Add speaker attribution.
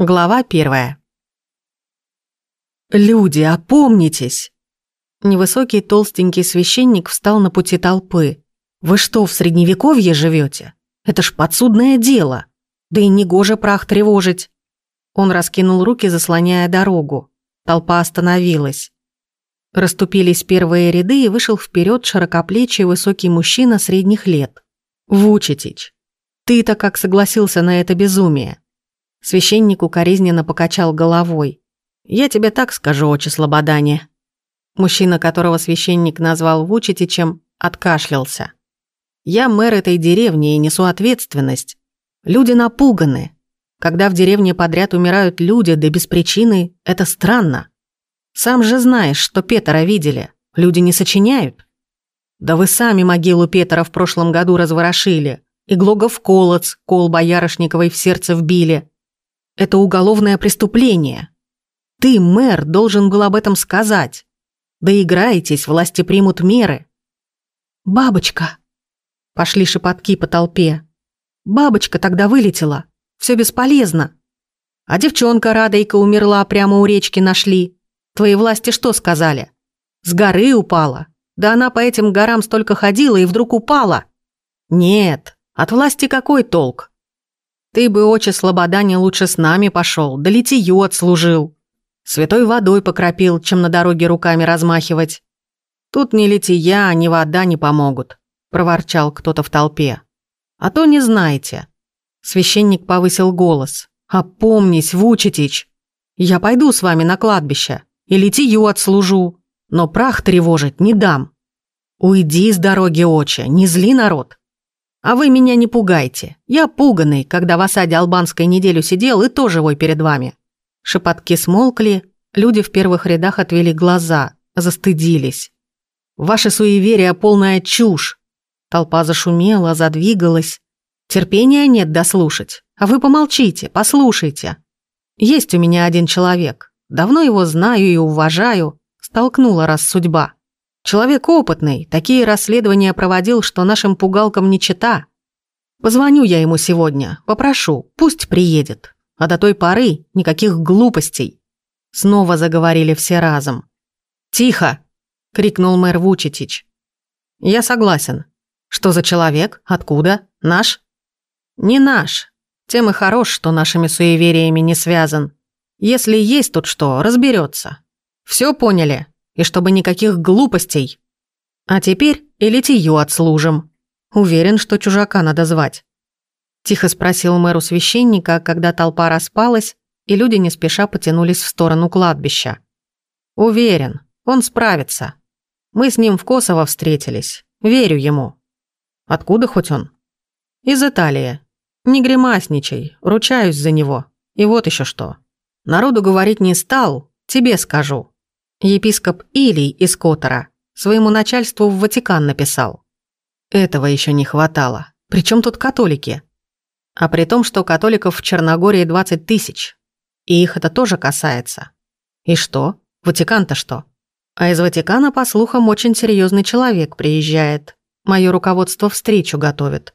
Speaker 1: Глава первая. «Люди, опомнитесь!» Невысокий толстенький священник встал на пути толпы. «Вы что, в средневековье живете? Это ж подсудное дело! Да и негоже прах тревожить!» Он раскинул руки, заслоняя дорогу. Толпа остановилась. Расступились первые ряды, и вышел вперед широкоплечий высокий мужчина средних лет. «Вучитич, ты-то как согласился на это безумие?» Священник укоризненно покачал головой. «Я тебе так скажу, отче Слободане». Мужчина, которого священник назвал Вучитичем, откашлялся. «Я мэр этой деревни и несу ответственность. Люди напуганы. Когда в деревне подряд умирают люди, да без причины, это странно. Сам же знаешь, что Петра видели. Люди не сочиняют. Да вы сами могилу Петра в прошлом году разворошили. И Глогов колодц, кол Боярышниковой в сердце вбили. Это уголовное преступление. Ты, мэр, должен был об этом сказать. Доиграетесь, власти примут меры. Бабочка. Пошли шепотки по толпе. Бабочка тогда вылетела. Все бесполезно. А девчонка Радойка умерла, прямо у речки нашли. Твои власти что сказали? С горы упала. Да она по этим горам столько ходила и вдруг упала. Нет, от власти какой толк? Ты бы, отче Слобода, не лучше с нами пошел, да литию отслужил. Святой водой покропил, чем на дороге руками размахивать. Тут ни лития, ни вода не помогут», – проворчал кто-то в толпе. «А то не знаете». Священник повысил голос. «Опомнись, Вучетич! Я пойду с вами на кладбище и литию отслужу, но прах тревожить не дам. Уйди с дороги, отче, не зли народ. А вы меня не пугайте. Я пуганный, когда в осаде албанской неделю сидел и тоже вой перед вами». Шепотки смолкли, люди в первых рядах отвели глаза, застыдились. «Ваше суеверие – полная чушь!» Толпа зашумела, задвигалась. Терпения нет дослушать. А вы помолчите, послушайте. Есть у меня один человек. Давно его знаю и уважаю. Столкнула раз судьба. Человек опытный, такие расследования проводил, что нашим пугалкам не чита. Позвоню я ему сегодня, попрошу, пусть приедет. А до той поры никаких глупостей. Снова заговорили все разом. «Тихо!» — крикнул мэр Вучетич. «Я согласен. Что за человек? Откуда? Наш?» «Не наш. Тем и хорош, что нашими суевериями не связан. Если есть тут что, разберется. Все поняли?» И чтобы никаких глупостей. А теперь и литию отслужим. Уверен, что чужака надо звать. Тихо спросил мэру священника, когда толпа распалась, и люди не спеша потянулись в сторону кладбища. Уверен, он справится. Мы с ним в Косово встретились. Верю ему. Откуда хоть он? Из Италии. Не гримасничай, ручаюсь за него. И вот еще что. Народу говорить не стал, тебе скажу. Епископ Илий из Котора своему начальству в Ватикан написал. Этого еще не хватало. Причем тут католики? А при том, что католиков в Черногории 20 тысяч. И их это тоже касается. И что? Ватикан-то что? А из Ватикана, по слухам, очень серьезный человек приезжает. Мое руководство встречу готовит.